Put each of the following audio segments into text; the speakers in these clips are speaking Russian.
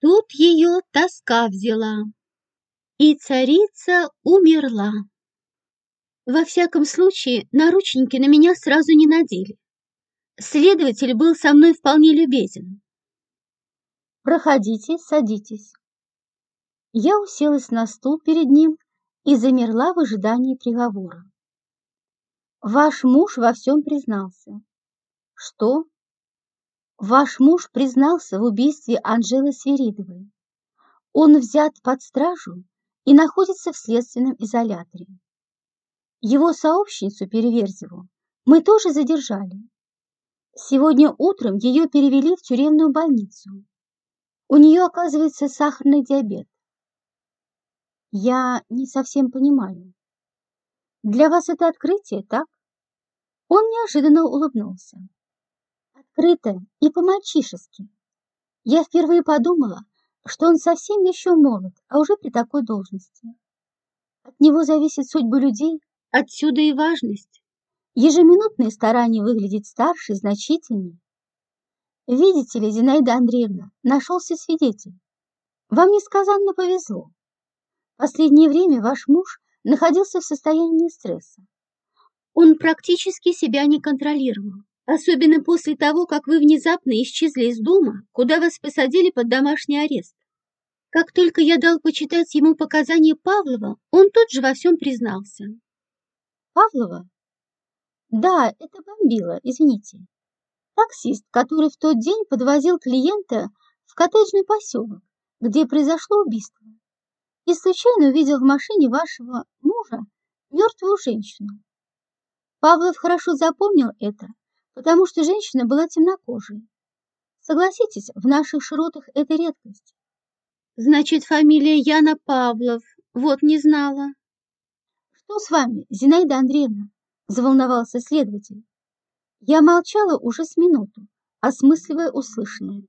Тут ее тоска взяла, и царица умерла. Во всяком случае, наручники на меня сразу не надели. Следователь был со мной вполне любезен. «Проходите, садитесь». Я уселась на стул перед ним и замерла в ожидании приговора. Ваш муж во всем признался. Что? Ваш муж признался в убийстве Анжелы Свиридовой. Он взят под стражу и находится в следственном изоляторе. Его сообщницу Переверзеву мы тоже задержали. Сегодня утром ее перевели в тюремную больницу. У нее, оказывается, сахарный диабет. Я не совсем понимаю. Для вас это открытие, так? Он неожиданно улыбнулся. Открыто и по-мальчишески. Я впервые подумала, что он совсем еще молод, а уже при такой должности. От него зависит судьба людей, отсюда и важность. Ежеминутные старания выглядеть старше, значительнее. Видите ли, Зинаида Андреевна, нашелся свидетель. Вам несказанно повезло. Последнее время ваш муж находился в состоянии стресса. Он практически себя не контролировал, особенно после того, как вы внезапно исчезли из дома, куда вас посадили под домашний арест. Как только я дал почитать ему показания Павлова, он тут же во всем признался. Павлова? Да, это бомбила, извините. Таксист, который в тот день подвозил клиента в коттеджный поселок, где произошло убийство, и случайно увидел в машине вашего мужа мертвую женщину. Павлов хорошо запомнил это, потому что женщина была темнокожей. Согласитесь, в наших широтах это редкость. Значит, фамилия Яна Павлов. Вот не знала. Что с вами, Зинаида Андреевна? Заволновался следователь. Я молчала уже с минуту, осмысливая услышанное.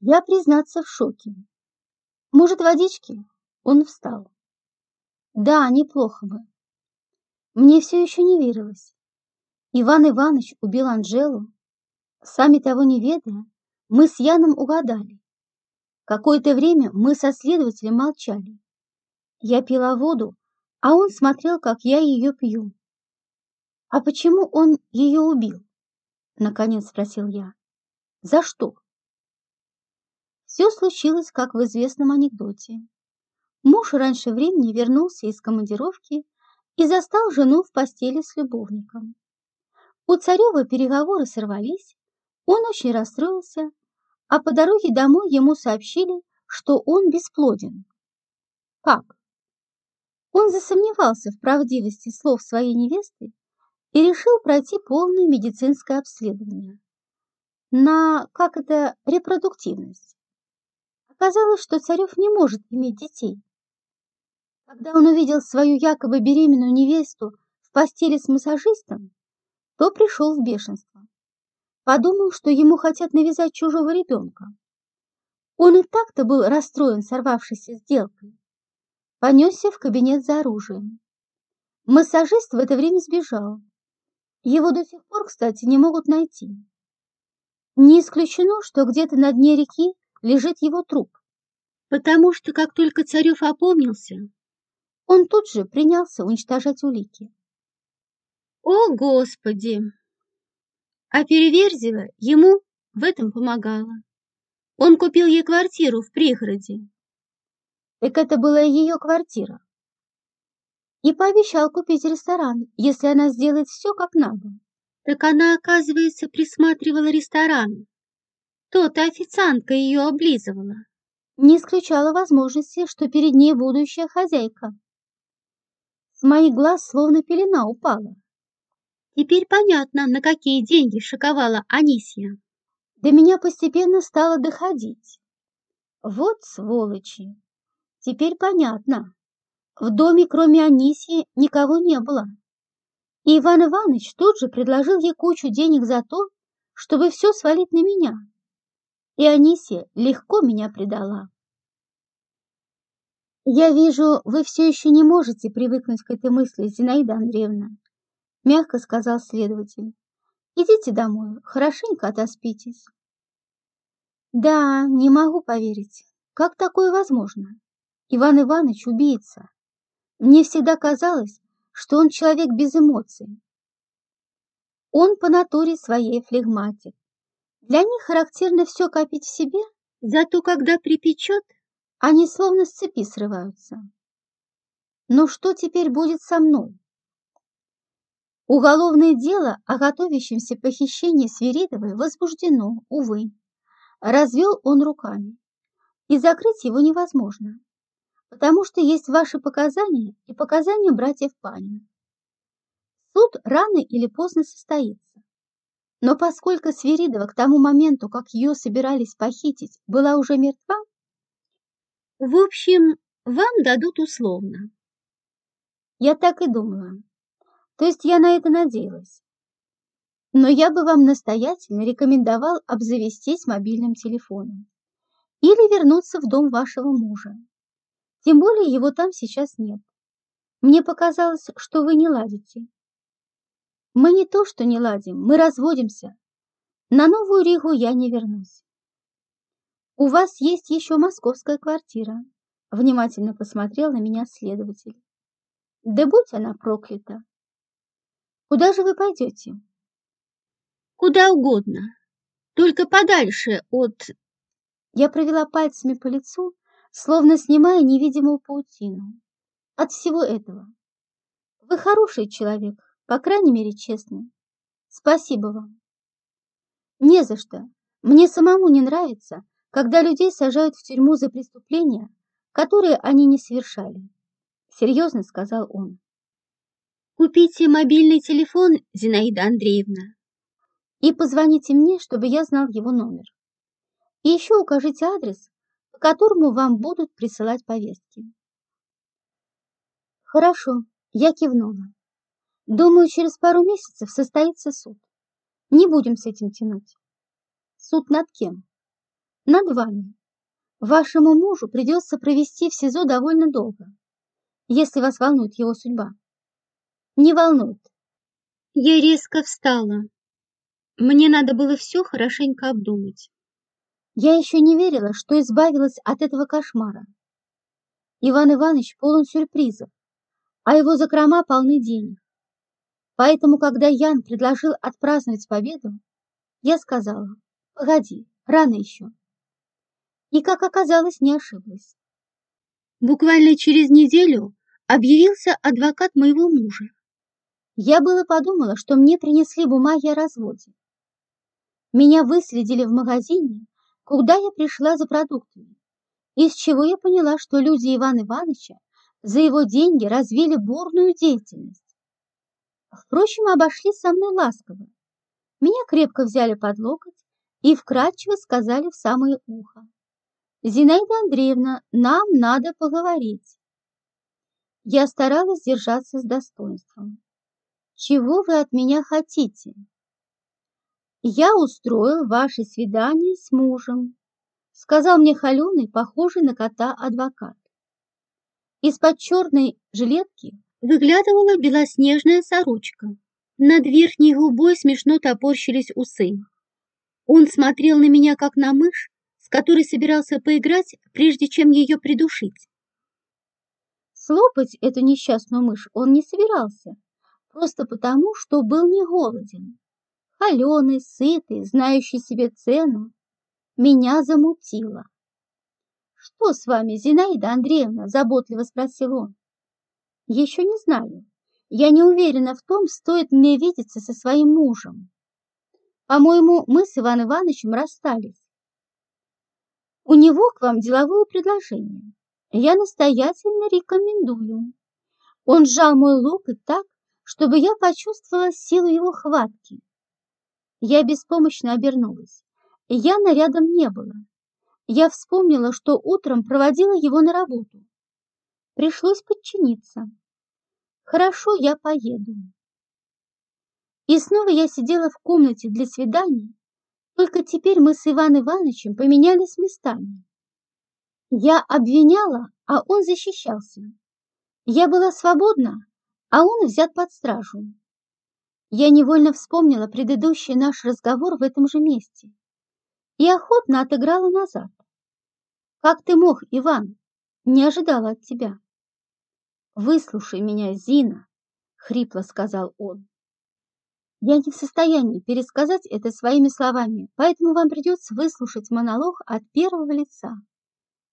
Я, признаться, в шоке. Может, водички? Он встал. Да, неплохо бы. Мне все еще не верилось. Иван Иванович убил Анжелу. Сами того не ведая, мы с Яном угадали. Какое-то время мы со следователем молчали. Я пила воду, а он смотрел, как я ее пью. «А почему он ее убил?» — наконец спросил я. «За что?» Все случилось, как в известном анекдоте. Муж раньше времени вернулся из командировки и застал жену в постели с любовником. У Царева переговоры сорвались, он очень расстроился, а по дороге домой ему сообщили, что он бесплоден. Как? Он засомневался в правдивости слов своей невесты и решил пройти полное медицинское обследование на, как это, репродуктивность. Оказалось, что Царев не может иметь детей. Когда он увидел свою якобы беременную невесту в постели с массажистом, то пришел в бешенство. Подумал, что ему хотят навязать чужого ребенка. Он и так-то был расстроен сорвавшейся сделкой. Понесся в кабинет за оружием. Массажист в это время сбежал. Его до сих пор, кстати, не могут найти. Не исключено, что где-то на дне реки лежит его труп, потому что как только Царев опомнился, он тут же принялся уничтожать улики. О, Господи! А Переверзева ему в этом помогала. Он купил ей квартиру в пригороде. Так это была ее квартира. И пообещал купить ресторан, если она сделает все как надо. Так она, оказывается, присматривала ресторан. То-то официантка ее облизывала. Не исключала возможности, что перед ней будущая хозяйка. С моих глаз словно пелена упала. Теперь понятно, на какие деньги шиковала Анисья. До меня постепенно стало доходить. Вот сволочи. Теперь понятно. В доме, кроме Анисьи, никого не было. И Иван Иванович тут же предложил ей кучу денег за то, чтобы все свалить на меня. И Анисия легко меня предала. «Я вижу, вы все еще не можете привыкнуть к этой мысли, Зинаида Андреевна», мягко сказал следователь. «Идите домой, хорошенько отоспитесь». Да, не могу поверить. Как такое возможно? Иван Иванович убийца. Мне всегда казалось, что он человек без эмоций. Он по натуре своей флегматик. Для них характерно все копить в себе, зато когда припечет, они словно с цепи срываются. Но что теперь будет со мной? Уголовное дело о готовящемся похищении Свиридовой возбуждено, увы. Развел он руками. И закрыть его невозможно, потому что есть ваши показания и показания братьев Панина. Суд рано или поздно состоится. Но поскольку Свиридова к тому моменту, как ее собирались похитить, была уже мертва, в общем, вам дадут условно. Я так и думала. То есть я на это надеялась. Но я бы вам настоятельно рекомендовал обзавестись мобильным телефоном или вернуться в дом вашего мужа. Тем более его там сейчас нет. Мне показалось, что вы не ладите. Мы не то, что не ладим, мы разводимся. На Новую Ригу я не вернусь. У вас есть еще московская квартира. Внимательно посмотрел на меня следователь. Да будь она проклята. Куда же вы пойдете? Куда угодно, только подальше от... Я провела пальцами по лицу, словно снимая невидимую паутину. От всего этого. Вы хороший человек, по крайней мере, честный. Спасибо вам. Не за что. Мне самому не нравится, когда людей сажают в тюрьму за преступления, которые они не совершали. Серьезно сказал он. Купите мобильный телефон, Зинаида Андреевна. И позвоните мне, чтобы я знал его номер. И еще укажите адрес, по которому вам будут присылать повестки. Хорошо, я кивнула. Думаю, через пару месяцев состоится суд. Не будем с этим тянуть. Суд над кем? Над вами. Вашему мужу придется провести в СИЗО довольно долго, если вас волнует его судьба. Не волнует. Я резко встала. Мне надо было все хорошенько обдумать. Я еще не верила, что избавилась от этого кошмара. Иван Иванович полон сюрпризов, а его закрома полны денег. Поэтому, когда Ян предложил отпраздновать победу, я сказала, погоди, рано еще. И, как оказалось, не ошиблась. Буквально через неделю объявился адвокат моего мужа. Я было подумала, что мне принесли бумаги о разводе. Меня выследили в магазине, куда я пришла за продуктами, из чего я поняла, что люди Ивана Ивановича за его деньги развили бурную деятельность. Впрочем, обошлись со мной ласково. Меня крепко взяли под локоть и вкратчиво сказали в самое ухо. «Зинаида Андреевна, нам надо поговорить». Я старалась держаться с достоинством. «Чего вы от меня хотите?» я устроил ваше свидание с мужем, сказал мне холеный, похожий на кота адвокат. Из-под черной жилетки выглядывала белоснежная сорочка. Над верхней губой смешно топорщились усы. Он смотрел на меня, как на мышь, с которой собирался поиграть, прежде чем ее придушить. Слопать эту несчастную мышь он не собирался, просто потому, что был не голоден холеный, сытый, знающий себе цену, меня замутило. «Что с вами, Зинаида Андреевна?» – заботливо спросил он. «Еще не знаю. Я не уверена в том, стоит мне видеться со своим мужем. По-моему, мы с Иван Ивановичем расстались. У него к вам деловое предложение. Я настоятельно рекомендую. Он сжал мой локоть так, чтобы я почувствовала силу его хватки. Я беспомощно обернулась. Яна рядом не было. Я вспомнила, что утром проводила его на работу. Пришлось подчиниться. Хорошо, я поеду. И снова я сидела в комнате для свиданий, только теперь мы с Иван Ивановичем поменялись местами. Я обвиняла, а он защищался. Я была свободна, а он взят под стражу. Я невольно вспомнила предыдущий наш разговор в этом же месте. и охотно отыграла назад. Как ты мог, Иван? Не ожидала от тебя. Выслушай меня, Зина, хрипло сказал он. Я не в состоянии пересказать это своими словами, поэтому вам придется выслушать монолог от первого лица,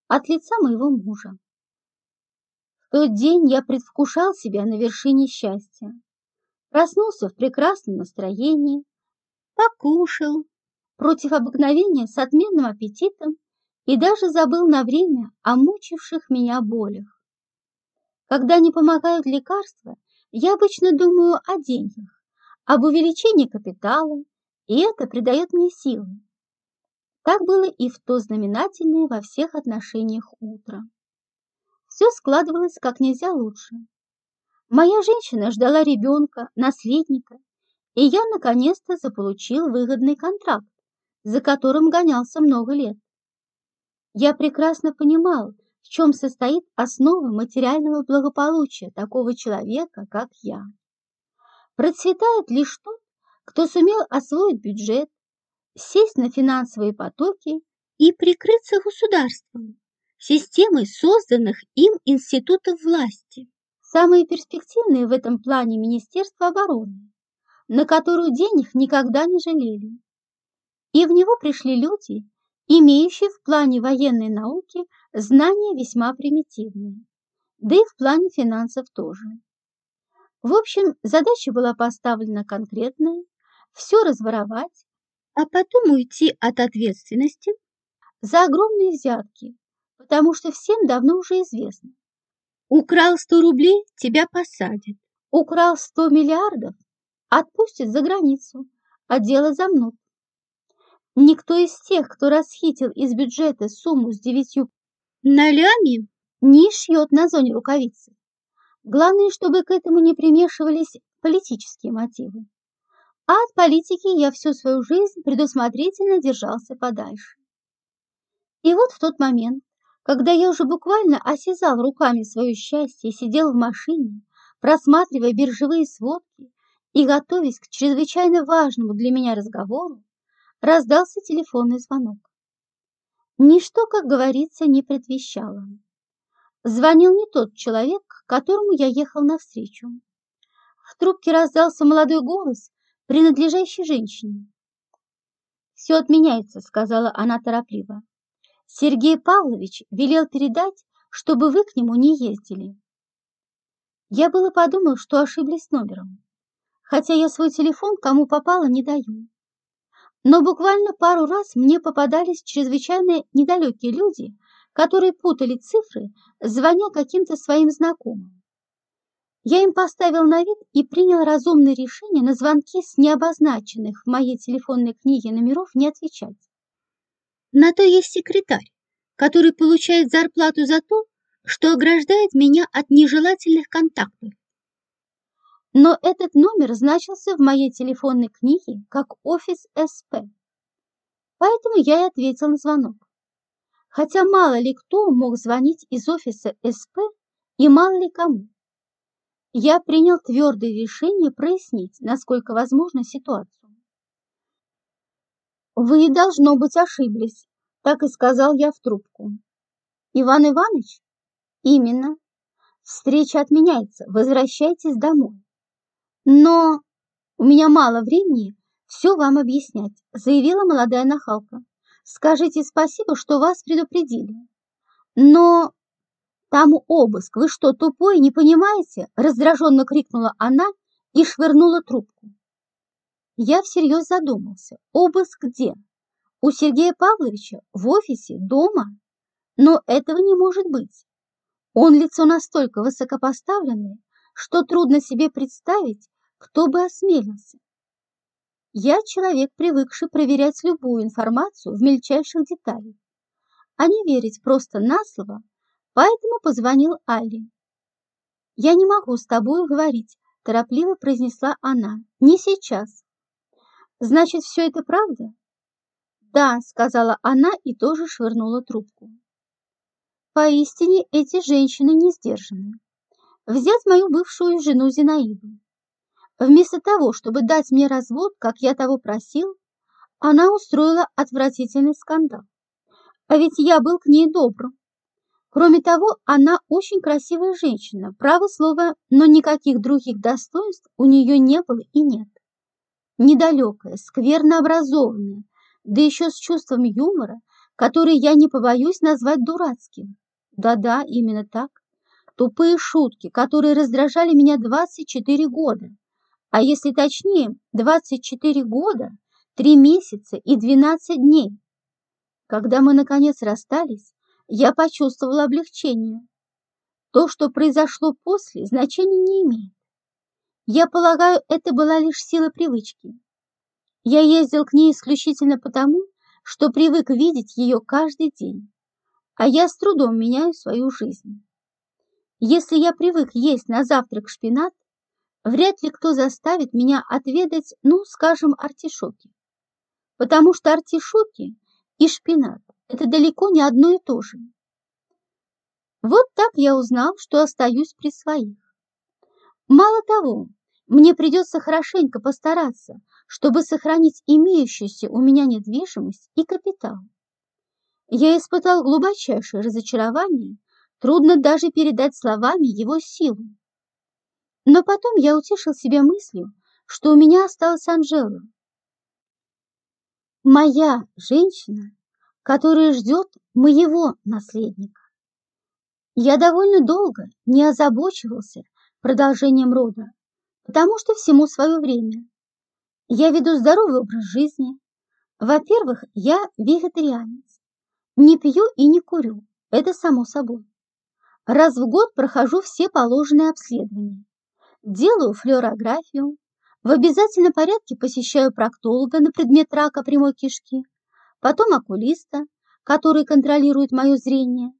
от лица моего мужа. Тот день я предвкушал себя на вершине счастья. Проснулся в прекрасном настроении, покушал, против обыкновения с отменным аппетитом и даже забыл на время о мучивших меня болях. Когда не помогают лекарства, я обычно думаю о деньгах, об увеличении капитала, и это придает мне силы. Так было и в то знаменательное во всех отношениях утро. Все складывалось как нельзя лучше. Моя женщина ждала ребенка, наследника, и я наконец-то заполучил выгодный контракт, за которым гонялся много лет. Я прекрасно понимал, в чем состоит основа материального благополучия такого человека, как я. Процветает лишь тот, кто сумел освоить бюджет, сесть на финансовые потоки и прикрыться государством, системой созданных им институтов власти. Самые перспективные в этом плане Министерство обороны, на которую денег никогда не жалели. И в него пришли люди, имеющие в плане военной науки знания весьма примитивные, да и в плане финансов тоже. В общем, задача была поставлена конкретная – все разворовать, а потом уйти от ответственности за огромные взятки, потому что всем давно уже известно. Украл 100 рублей – тебя посадят. Украл 100 миллиардов – отпустят за границу, а дело замнут. Никто из тех, кто расхитил из бюджета сумму с девятью нолями, не шьет на зоне рукавицы. Главное, чтобы к этому не примешивались политические мотивы. А от политики я всю свою жизнь предусмотрительно держался подальше. И вот в тот момент, когда я уже буквально осязал руками свое счастье и сидел в машине, просматривая биржевые сводки и готовясь к чрезвычайно важному для меня разговору, раздался телефонный звонок. Ничто, как говорится, не предвещало. Звонил не тот человек, к которому я ехал навстречу. В трубке раздался молодой голос, принадлежащий женщине. «Все отменяется», — сказала она торопливо. «Сергей Павлович велел передать, чтобы вы к нему не ездили». Я было подумал, что ошиблись номером, хотя я свой телефон кому попало не даю. Но буквально пару раз мне попадались чрезвычайно недалекие люди, которые путали цифры, звоня каким-то своим знакомым. Я им поставил на вид и принял разумное решение на звонки с необозначенных в моей телефонной книге номеров не отвечать. На то есть секретарь, который получает зарплату за то, что ограждает меня от нежелательных контактов. Но этот номер значился в моей телефонной книге как офис СП. Поэтому я и ответил на звонок. Хотя мало ли кто мог звонить из офиса СП и мало ли кому. Я принял твердое решение прояснить, насколько возможно, ситуацию. «Вы, должно быть, ошиблись», — так и сказал я в трубку. «Иван Иванович?» «Именно. Встреча отменяется. Возвращайтесь домой». Но у меня мало времени все вам объяснять, заявила молодая нахалка. Скажите спасибо, что вас предупредили. Но там обыск, вы что, тупой, не понимаете? Раздраженно крикнула она и швырнула трубку. Я всерьез задумался. Обыск где? У Сергея Павловича? В офисе? Дома? Но этого не может быть. Он лицо настолько высокопоставленное, что трудно себе представить, кто бы осмелился? Я человек, привыкший проверять любую информацию в мельчайших деталях, а не верить просто на слово, поэтому позвонил Али. «Я не могу с тобой говорить», – торопливо произнесла она. «Не сейчас». «Значит, все это правда?» «Да», – сказала она и тоже швырнула трубку. Поистине эти женщины не сдержаны. Взять мою бывшую жену Зинаиду. Вместо того, чтобы дать мне развод, как я того просил, она устроила отвратительный скандал. А ведь я был к ней добрым. Кроме того, она очень красивая женщина, право слово, но никаких других достоинств у нее не было и нет. Недалекая, скверно образованная, да еще с чувством юмора, который я не побоюсь назвать дурацким. Да-да, именно так. Тупые шутки, которые раздражали меня 24 года. А если точнее, 24 года, 3 месяца и 12 дней. Когда мы наконец расстались, я почувствовала облегчение. То, что произошло после, значения не имеет. Я полагаю, это была лишь сила привычки. Я ездил к ней исключительно потому, что привык видеть ее каждый день, а я с трудом меняю свою жизнь. Если я привык есть на завтрак шпинат, вряд ли кто заставит меня отведать, ну, скажем, артишоки. Потому что артишоки и шпинат – это далеко не одно и то же. Вот так я узнал, что остаюсь при своих. Мало того, мне придется хорошенько постараться, чтобы сохранить имеющуюся у меня недвижимость и капитал. Я испытал глубочайшее разочарование, трудно даже передать словами его силу. Но потом я утешил себя мыслью, что у меня осталась Анжела. Моя женщина, которая ждет моего наследника. Я довольно долго не озабочивался продолжением рода, потому что всему свое время. Я веду здоровый образ жизни. Во-первых, я вегетарианец. Не пью и не курю, это само собой. Раз в год прохожу все положенные обследования. Делаю флюорографию. В обязательном порядке посещаю проктолога на предмет рака прямой кишки, потом окулиста, который контролирует мое зрение.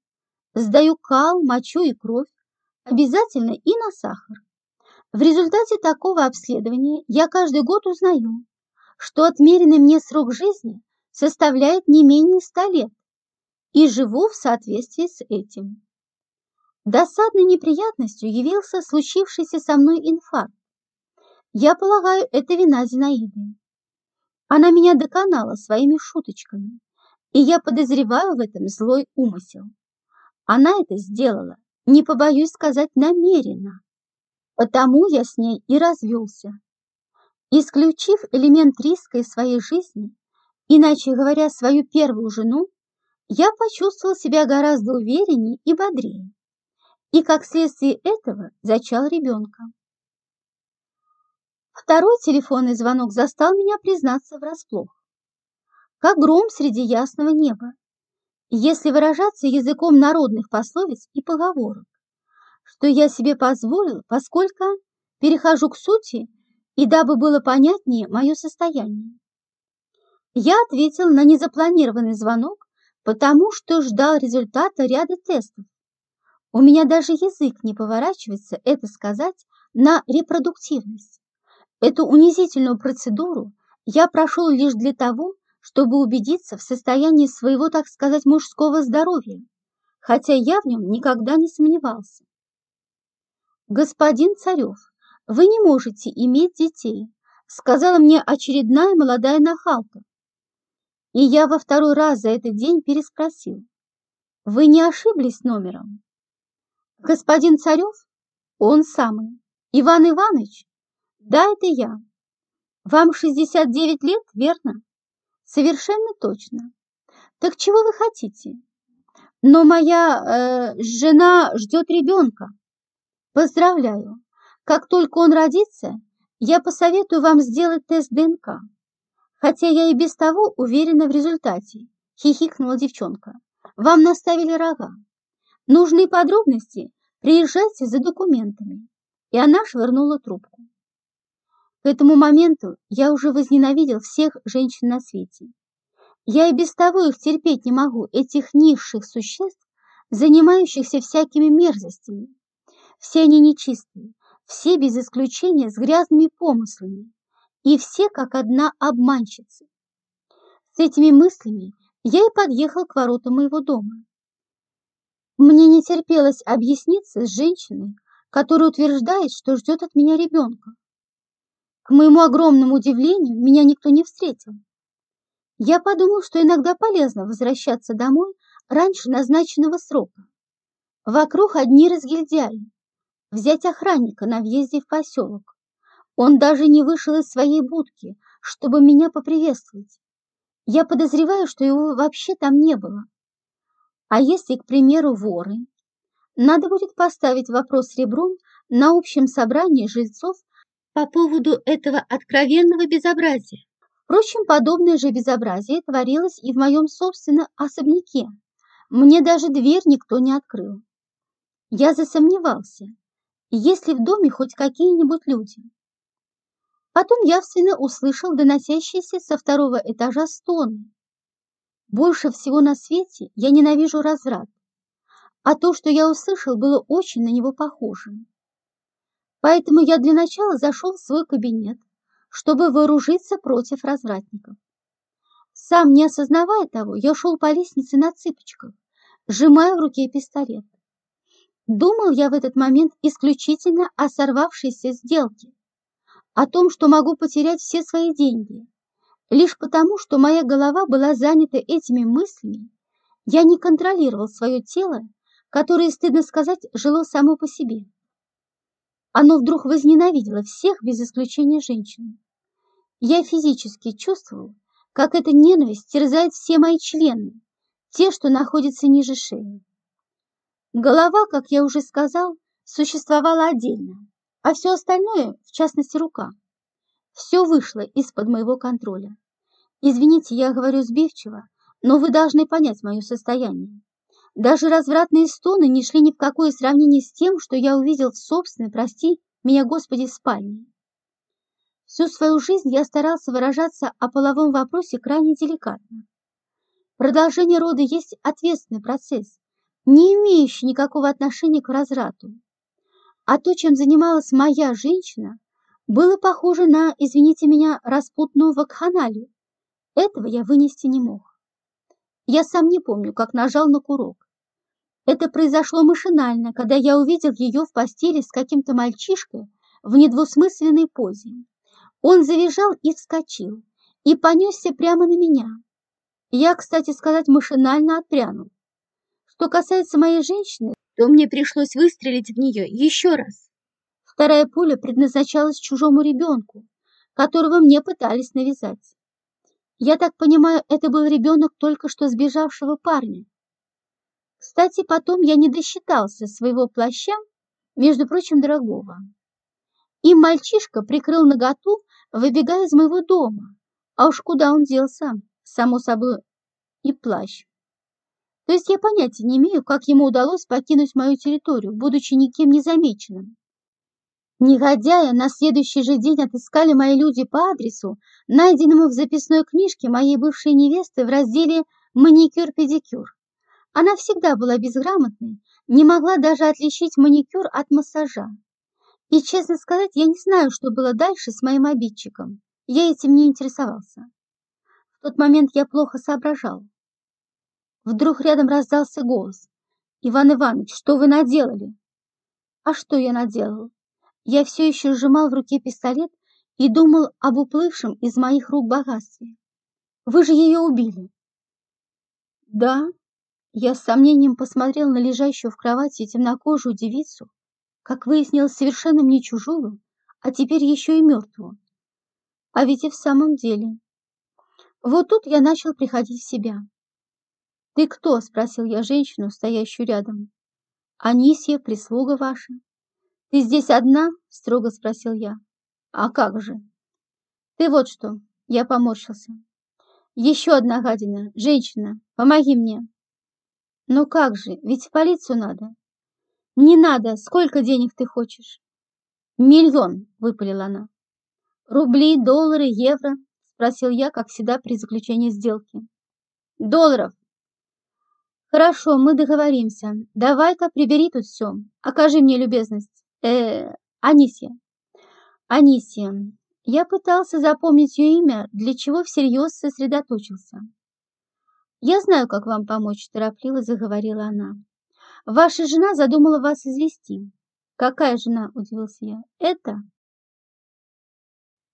Сдаю кал, мочу и кровь, обязательно и на сахар. В результате такого обследования я каждый год узнаю, что отмеренный мне срок жизни составляет не менее 100 лет и живу в соответствии с этим. Досадной неприятностью явился случившийся со мной инфаркт. Я полагаю, это вина Зинаиды. Она меня доконала своими шуточками, и я подозреваю в этом злой умысел. Она это сделала, не побоюсь сказать, намеренно. Потому я с ней и развелся. Исключив элемент риска из своей жизни, иначе говоря, свою первую жену, я почувствовал себя гораздо увереннее и бодрее. И как следствие этого зачал ребенка. Второй телефонный звонок застал меня признаться врасплох. Как гром среди ясного неба. Если выражаться языком народных пословиц и поговорок что я себе позволил, поскольку перехожу к сути и дабы было понятнее мое состояние. Я ответил на незапланированный звонок, потому что ждал результата ряда тестов. У меня даже язык не поворачивается это сказать на репродуктивность. Эту унизительную процедуру я прошел лишь для того, чтобы убедиться в состоянии своего, так сказать, мужского здоровья, хотя я в нем никогда не сомневался. «Господин Царев, вы не можете иметь детей», сказала мне очередная молодая нахалка. И я во второй раз за этот день переспросил. «Вы не ошиблись номером?» «Господин Царев?» «Он самый. Иван Иванович?» «Да, это я. Вам 69 лет, верно?» «Совершенно точно. Так чего вы хотите?» «Но моя э, жена ждет ребенка». Поздравляю! Как только он родится, я посоветую вам сделать тест ДНК. Хотя я и без того уверена в результате, хихикнула девчонка. Вам наставили рога. Нужные подробности приезжайте за документами. И она швырнула трубку. К этому моменту я уже возненавидел всех женщин на свете. Я и без того их терпеть не могу, этих низших существ, занимающихся всякими мерзостями, все они нечистые, все без исключения с грязными помыслами, и все как одна обманщицы. С этими мыслями я и подъехал к воротам моего дома. Мне не терпелось объясниться с женщиной, которая утверждает, что ждет от меня ребенка. К моему огромному удивлению, меня никто не встретил. Я подумал, что иногда полезно возвращаться домой раньше назначенного срока. Вокруг одни разгильдяи. Взять охранника на въезде в поселок. Он даже не вышел из своей будки, чтобы меня поприветствовать. Я подозреваю, что его вообще там не было. А если, к примеру, воры? Надо будет поставить вопрос ребром на общем собрании жильцов по поводу этого откровенного безобразия. Впрочем, подобное же безобразие творилось и в моем собственном особняке. Мне даже дверь никто не открыл. Я засомневался, есть ли в доме хоть какие-нибудь люди. Потом явственно услышал доносящиеся со второго этажа стоны. Больше всего на свете я ненавижу разврат, а то, что я услышал, было очень на него похоже. Поэтому я для начала зашел в свой кабинет, чтобы вооружиться против развратников. Сам не осознавая того, я шел по лестнице на цыпочках, сжимая в руке пистолет. Думал я в этот момент исключительно о сорвавшейся сделке, о том, что могу потерять все свои деньги. Лишь потому, что моя голова была занята этими мыслями, я не контролировал свое тело, которое, стыдно сказать, жило само по себе. Оно вдруг возненавидело всех без исключения женщин. Я физически чувствовал, как эта ненависть терзает все мои члены, те, что находятся ниже шеи. Голова, как я уже сказал, существовала отдельно, а все остальное, в частности рука, все вышло из-под моего контроля. Извините, я говорю сбивчиво, но вы должны понять мое состояние. Даже развратные стоны не шли ни в какое сравнение с тем, что я увидел в собственной, прости меня, Господи, спальне. Всю свою жизнь я старался выражаться о половом вопросе крайне деликатно. Продолжение рода есть ответственный процесс, не имеющий никакого отношения к разврату. А то, чем занималась моя женщина, было похоже на, извините меня, распутную вакханалию. Этого я вынести не мог. Я сам не помню, как нажал на курок. Это произошло машинально, когда я увидел ее в постели с каким-то мальчишкой в недвусмысленной позе. Он завизжал и вскочил, и понесся прямо на меня. Я, кстати сказать, машинально отпрянул. Что касается моей женщины, то мне пришлось выстрелить в нее еще раз. Вторая пуля предназначалась чужому ребенку, которого мне пытались навязать. Я так понимаю, это был ребенок только что сбежавшего парня. Кстати, потом я не досчитался своего плаща, между прочим, дорогого. И мальчишка прикрыл наготу выбегая из моего дома. А уж куда он делся, само собой, и плащ. То есть я понятия не имею, как ему удалось покинуть мою территорию, будучи никем не замеченным. Негодяя на следующий же день отыскали мои люди по адресу, найденному в записной книжке моей бывшей невесты в разделе «Маникюр-педикюр». Она всегда была безграмотной, не могла даже отличить маникюр от массажа. И, честно сказать, я не знаю, что было дальше с моим обидчиком. Я этим не интересовался. В тот момент я плохо соображал. Вдруг рядом раздался голос. «Иван Иванович, что вы наделали?» А что я наделал? Я все еще сжимал в руке пистолет и думал об уплывшем из моих рук богатстве. Вы же ее убили. Да, я с сомнением посмотрел на лежащую в кровати темнокожую девицу, как выяснилось, совершенно мне чужую, а теперь еще и мертвую. А ведь и в самом деле. Вот тут я начал приходить в себя. «Ты кто?» – спросил я женщину, стоящую рядом. «Анисья, прислуга ваша». «Ты здесь одна?» – строго спросил я. «А как же?» «Ты вот что!» – я поморщился. «Еще одна гадина, женщина, помоги мне!» «Ну как же, ведь в полицию надо!» «Не надо! Сколько денег ты хочешь?» «Миллион!» — выпалила она. «Рубли, доллары, евро?» — спросил я, как всегда при заключении сделки. «Долларов!» «Хорошо, мы договоримся. Давай-ка прибери тут все. Окажи мне любезность. Э Анисия». «Анисия». Я пытался запомнить ее имя, для чего всерьез сосредоточился. «Я знаю, как вам помочь», — торопливо заговорила она. Ваша жена задумала вас извести. Какая жена? Удивился я. Это?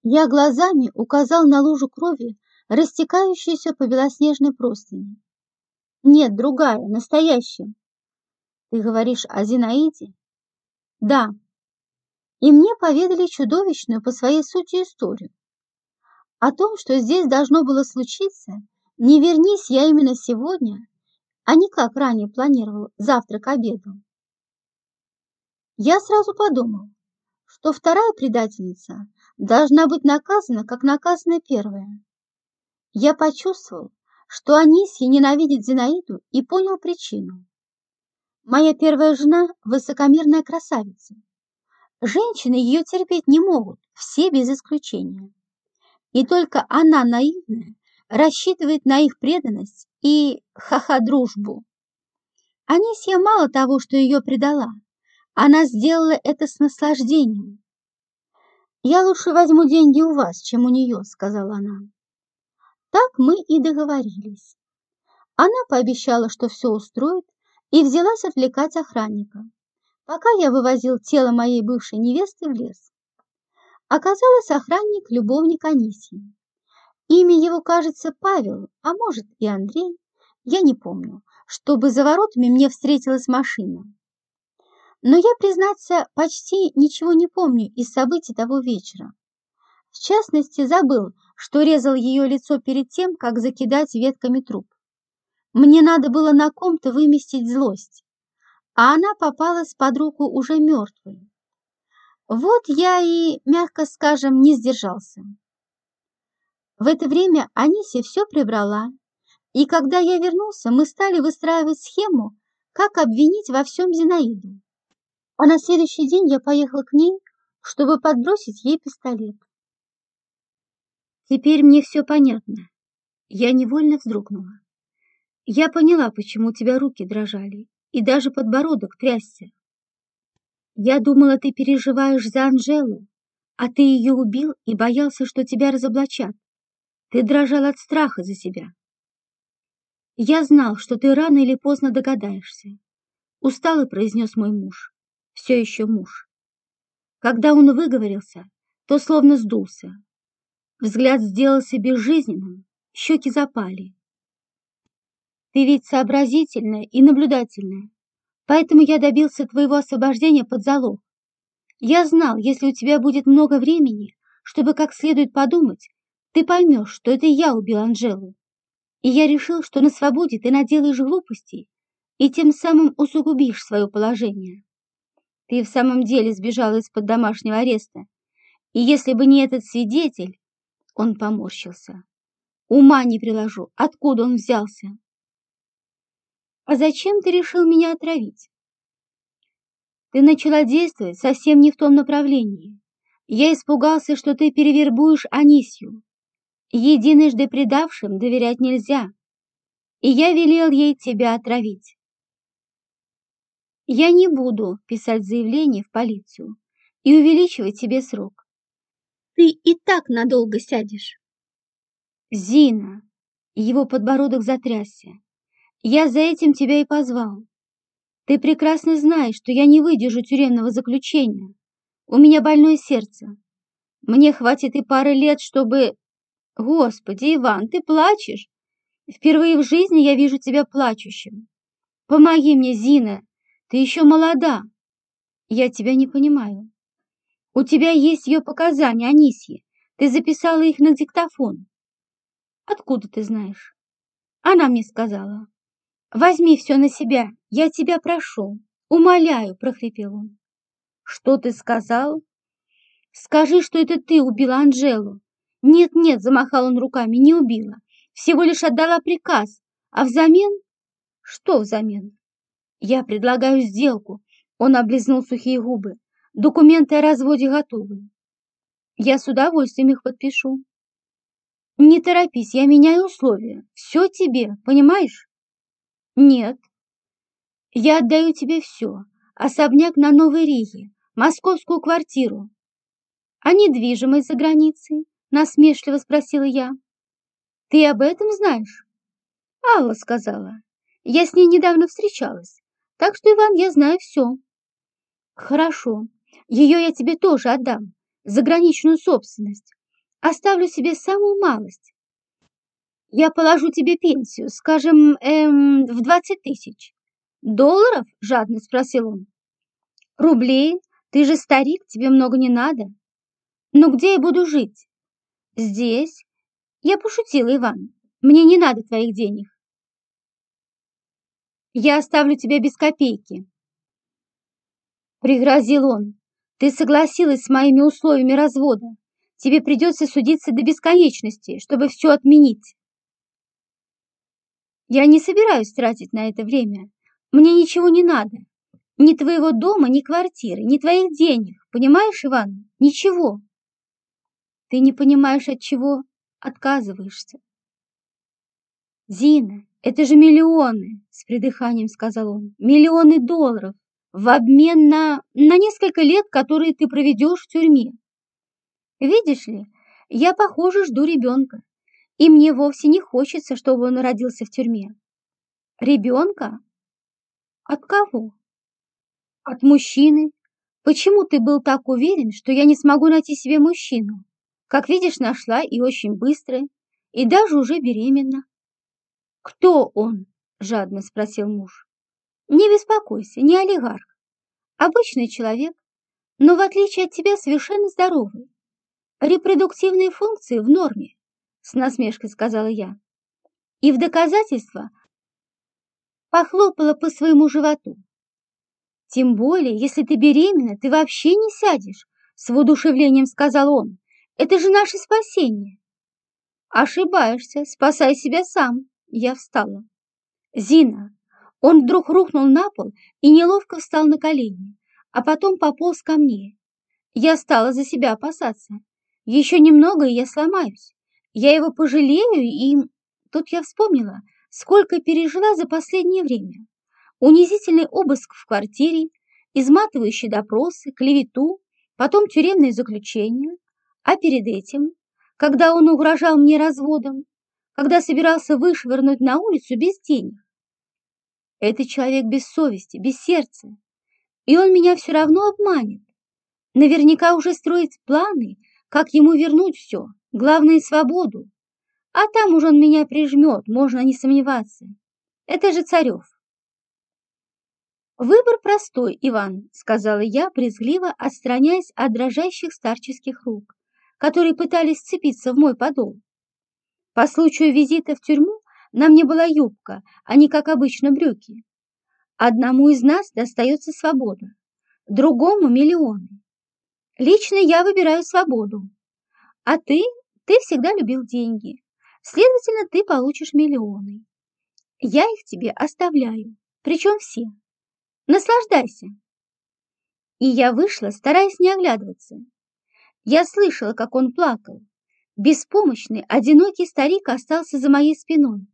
Я глазами указал на лужу крови, растекающуюся по белоснежной простыни. Нет, другая, настоящая. Ты говоришь о Зинаиде? Да. И мне поведали чудовищную по своей сути историю. О том, что здесь должно было случиться, не вернись я именно сегодня, а не как ранее планировал, завтра к обеду. Я сразу подумал, что вторая предательница должна быть наказана, как наказана первая. Я почувствовал, что Анисья ненавидит Зинаиду и понял причину. Моя первая жена – высокомерная красавица. Женщины ее терпеть не могут, все без исключения. И только она наивная, рассчитывает на их преданность и ха-ха-дружбу. Анисья мало того, что ее предала, она сделала это с наслаждением. «Я лучше возьму деньги у вас, чем у нее», — сказала она. Так мы и договорились. Она пообещала, что все устроит, и взялась отвлекать охранника, пока я вывозил тело моей бывшей невесты в лес. Оказалось, охранник – любовник Анисии. Имя его, кажется, Павел, а может и Андрей, я не помню, чтобы за воротами мне встретилась машина. Но я, признаться, почти ничего не помню из событий того вечера. В частности, забыл, что резал ее лицо перед тем, как закидать ветками труп. Мне надо было на ком-то выместить злость, а она попалась под руку уже мертвой. Вот я и, мягко скажем, не сдержался. В это время Анисия все прибрала, и когда я вернулся, мы стали выстраивать схему, как обвинить во всем Зинаиду. А на следующий день я поехал к ней, чтобы подбросить ей пистолет. Теперь мне все понятно. Я невольно вздрогнула. Я поняла, почему у тебя руки дрожали, и даже подбородок трясся. Я думала, ты переживаешь за Анжелу, а ты ее убил и боялся, что тебя разоблачат. Ты дрожал от страха за себя. Я знал, что ты рано или поздно догадаешься. Устало произнес мой муж. Все еще муж. Когда он выговорился, то словно сдулся. Взгляд сделался безжизненным, щеки запали. Ты ведь сообразительная и наблюдательная, поэтому я добился твоего освобождения под залог. Я знал, если у тебя будет много времени, чтобы как следует подумать, ты поймешь, что это я убил Анжелу. И я решил, что на свободе ты наделаешь глупостей и тем самым усугубишь свое положение. Ты в самом деле сбежал из-под домашнего ареста. И если бы не этот свидетель, он поморщился. Ума не приложу, откуда он взялся. А зачем ты решил меня отравить? Ты начала действовать совсем не в том направлении. Я испугался, что ты перевербуешь Анисью. Единожды предавшим доверять нельзя, и я велел ей тебя отравить. Я не буду писать заявление в полицию и увеличивать тебе срок. Ты и так надолго сядешь. Зина, его подбородок затрясся. Я за этим тебя и позвал. Ты прекрасно знаешь, что я не выдержу тюремного заключения. У меня больное сердце. Мне хватит и пары лет, чтобы Господи, Иван, ты плачешь? Впервые в жизни я вижу тебя плачущим. Помоги мне, Зина, ты еще молода. Я тебя не понимаю. У тебя есть ее показания, Анисье. Ты записала их на диктофон. Откуда ты знаешь? Она мне сказала. Возьми все на себя, я тебя прошу. Умоляю, прохрипел он. Что ты сказал? Скажи, что это ты убила Анжелу. «Нет-нет», — замахал он руками, — «не убила. Всего лишь отдала приказ. А взамен...» «Что взамен?» «Я предлагаю сделку». Он облизнул сухие губы. «Документы о разводе готовы. Я с удовольствием их подпишу». «Не торопись, я меняю условия. Все тебе, понимаешь?» «Нет». «Я отдаю тебе все. Особняк на Новой Риге, московскую квартиру. А недвижимость за границей?» Насмешливо спросила я. Ты об этом знаешь? Алла сказала. Я с ней недавно встречалась. Так что, Иван, я знаю все. Хорошо. Ее я тебе тоже отдам. Заграничную собственность. Оставлю себе самую малость. Я положу тебе пенсию, скажем, эм, в двадцать тысяч. Долларов? Жадно спросил он. Рублей? Ты же старик, тебе много не надо. Но где я буду жить? Здесь. Я пошутила, Иван. Мне не надо твоих денег. Я оставлю тебя без копейки. Пригрозил он. Ты согласилась с моими условиями развода. Тебе придется судиться до бесконечности, чтобы все отменить. Я не собираюсь тратить на это время. Мне ничего не надо. Ни твоего дома, ни квартиры, ни твоих денег. Понимаешь, Иван? Ничего. Ты не понимаешь, от чего отказываешься. Зина, это же миллионы, с придыханием сказал он. Миллионы долларов в обмен на, на несколько лет, которые ты проведешь в тюрьме. Видишь ли, я, похоже, жду ребенка, и мне вовсе не хочется, чтобы он родился в тюрьме. Ребенка? От кого? От мужчины. Почему ты был так уверен, что я не смогу найти себе мужчину? Как видишь, нашла и очень быстро, и даже уже беременна. Кто он? Жадно спросил муж. Не беспокойся, не олигарх. Обычный человек, но в отличие от тебя совершенно здоровый. Репродуктивные функции в норме, с насмешкой сказала я. И в доказательство похлопала по своему животу. Тем более, если ты беременна, ты вообще не сядешь, с воодушевлением сказал он. Это же наше спасение. Ошибаешься, спасай себя сам. Я встала. Зина, он вдруг рухнул на пол и неловко встал на колени, а потом пополз ко мне. Я стала за себя опасаться. Еще немного, и я сломаюсь. Я его пожалею, и... Тут я вспомнила, сколько пережила за последнее время. Унизительный обыск в квартире, изматывающие допросы, клевету, потом тюремное заключение. А перед этим, когда он угрожал мне разводом, когда собирался вышвырнуть на улицу без денег, это человек без совести, без сердца. И он меня все равно обманет. Наверняка уже строит планы, как ему вернуть все, главное – свободу. А там уже он меня прижмет, можно не сомневаться. Это же Царев. «Выбор простой, Иван», — сказала я, брезгливо отстраняясь от дрожащих старческих рук, которые пытались сцепиться в мой подол. По случаю визита в тюрьму на мне была юбка, а не, как обычно, брюки. Одному из нас достается свобода, другому – миллионы. Лично я выбираю свободу. А ты, ты всегда любил деньги. Следовательно, ты получишь миллионы. Я их тебе оставляю, причем все. Наслаждайся. И я вышла, стараясь не оглядываться. Я слышала, как он плакал. Беспомощный, одинокий старик остался за моей спиной.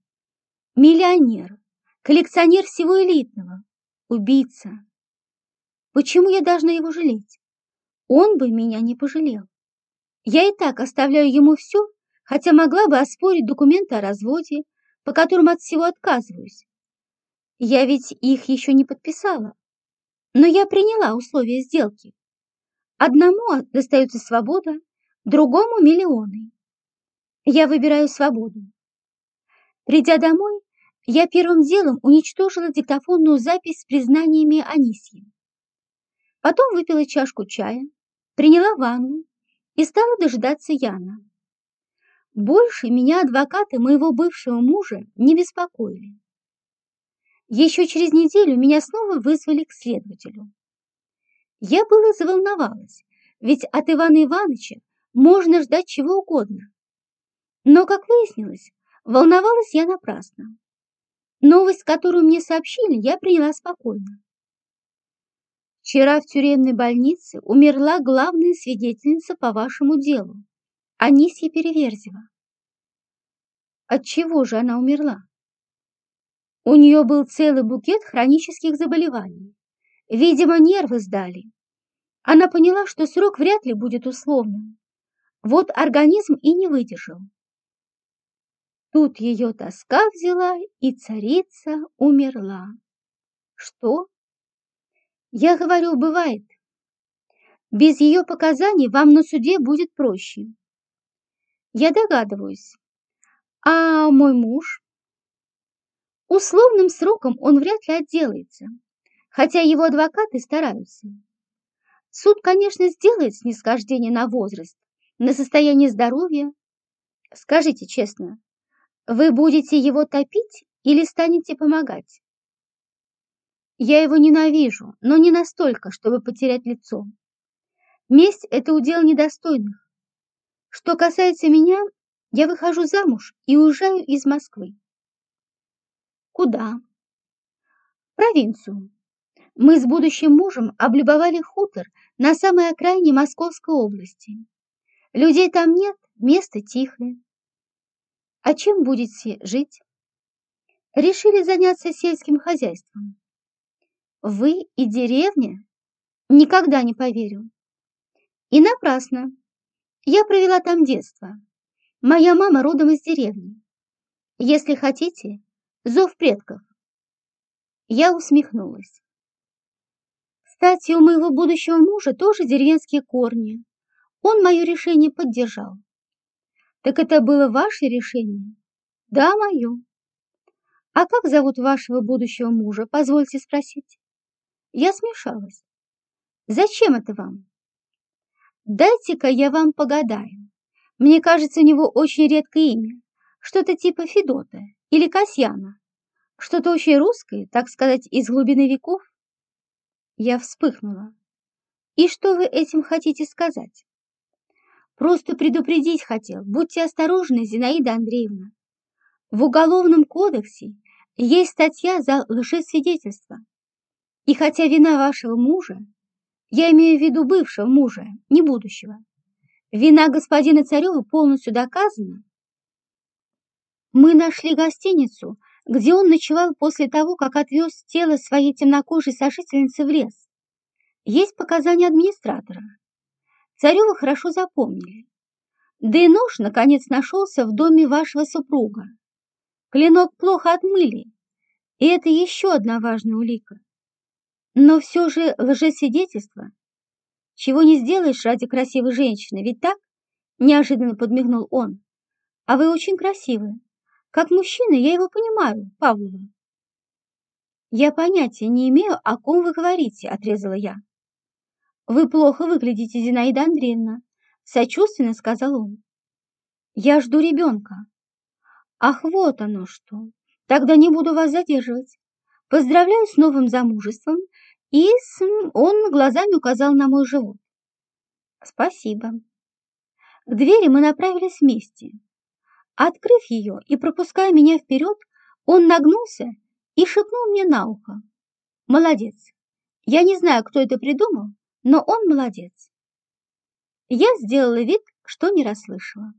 Миллионер, коллекционер всего элитного, убийца. Почему я должна его жалеть? Он бы меня не пожалел. Я и так оставляю ему все, хотя могла бы оспорить документы о разводе, по которым от всего отказываюсь. Я ведь их еще не подписала, но я приняла условия сделки. Одному достается свобода, другому миллионы. Я выбираю свободу. Придя домой, я первым делом уничтожила диктофонную запись с признаниями Анисьи. Потом выпила чашку чая, приняла ванну и стала дожидаться Яна. Больше меня адвокаты моего бывшего мужа не беспокоили. Еще через неделю меня снова вызвали к следователю. Я было заволновалась, ведь от Ивана Ивановича можно ждать чего угодно. Но, как выяснилось, волновалась я напрасно. Новость, которую мне сообщили, я приняла спокойно. Вчера в тюремной больнице умерла главная свидетельница по вашему делу, Анисья Переверзева. От чего же она умерла? У нее был целый букет хронических заболеваний. Видимо, нервы сдали. Она поняла, что срок вряд ли будет условным. Вот организм и не выдержал. Тут ее тоска взяла, и царица умерла. Что? Я говорю, бывает. Без ее показаний вам на суде будет проще. Я догадываюсь. А мой муж? Условным сроком он вряд ли отделается, хотя его адвокаты стараются. Суд, конечно, сделает снисхождение на возраст, на состояние здоровья. Скажите честно, вы будете его топить или станете помогать? Я его ненавижу, но не настолько, чтобы потерять лицо. Месть – это удел недостойных. Что касается меня, я выхожу замуж и уезжаю из Москвы. Куда? В провинцию. Мы с будущим мужем облюбовали хутор на самой окраине Московской области. Людей там нет, место тихое. А чем будете жить? Решили заняться сельским хозяйством. Вы и деревня? Никогда не поверю. И напрасно. Я провела там детство. Моя мама родом из деревни. Если хотите, зов предков. Я усмехнулась. Кстати, у моего будущего мужа тоже деревенские корни. Он мое решение поддержал. Так это было ваше решение? Да, мое. А как зовут вашего будущего мужа, позвольте спросить? Я смешалась. Зачем это вам? Дайте-ка я вам погадаю. Мне кажется, у него очень редкое имя. Что-то типа Федота или Касьяна. Что-то очень русское, так сказать, из глубины веков. Я вспыхнула. И что вы этим хотите сказать? Просто предупредить хотел. Будьте осторожны, Зинаида Андреевна. В Уголовном кодексе есть статья за лжесвидетельство. И хотя вина вашего мужа, я имею в виду бывшего мужа, не будущего, вина господина Царева полностью доказана, мы нашли гостиницу, где он ночевал после того, как отвез тело своей темнокожей сожительницы в лес. Есть показания администратора. Царева хорошо запомнили. Да и нож, наконец, нашелся в доме вашего супруга. Клинок плохо отмыли, и это еще одна важная улика. Но все же лжесвидетельство. Чего не сделаешь ради красивой женщины, ведь так? Неожиданно подмигнул он. А вы очень красивы. Как мужчина я его понимаю, Павлова. Я понятия не имею, о ком вы говорите, отрезала я. Вы плохо выглядите, Зинаида Андреевна, сочувственно сказал он. Я жду ребенка. Ах, вот оно что. Тогда не буду вас задерживать. Поздравляю с новым замужеством и он глазами указал на мой живот. Спасибо. К двери мы направились вместе. Открыв ее и пропуская меня вперед, он нагнулся и шепнул мне на ухо. Молодец. Я не знаю, кто это придумал, но он молодец. Я сделала вид, что не расслышала.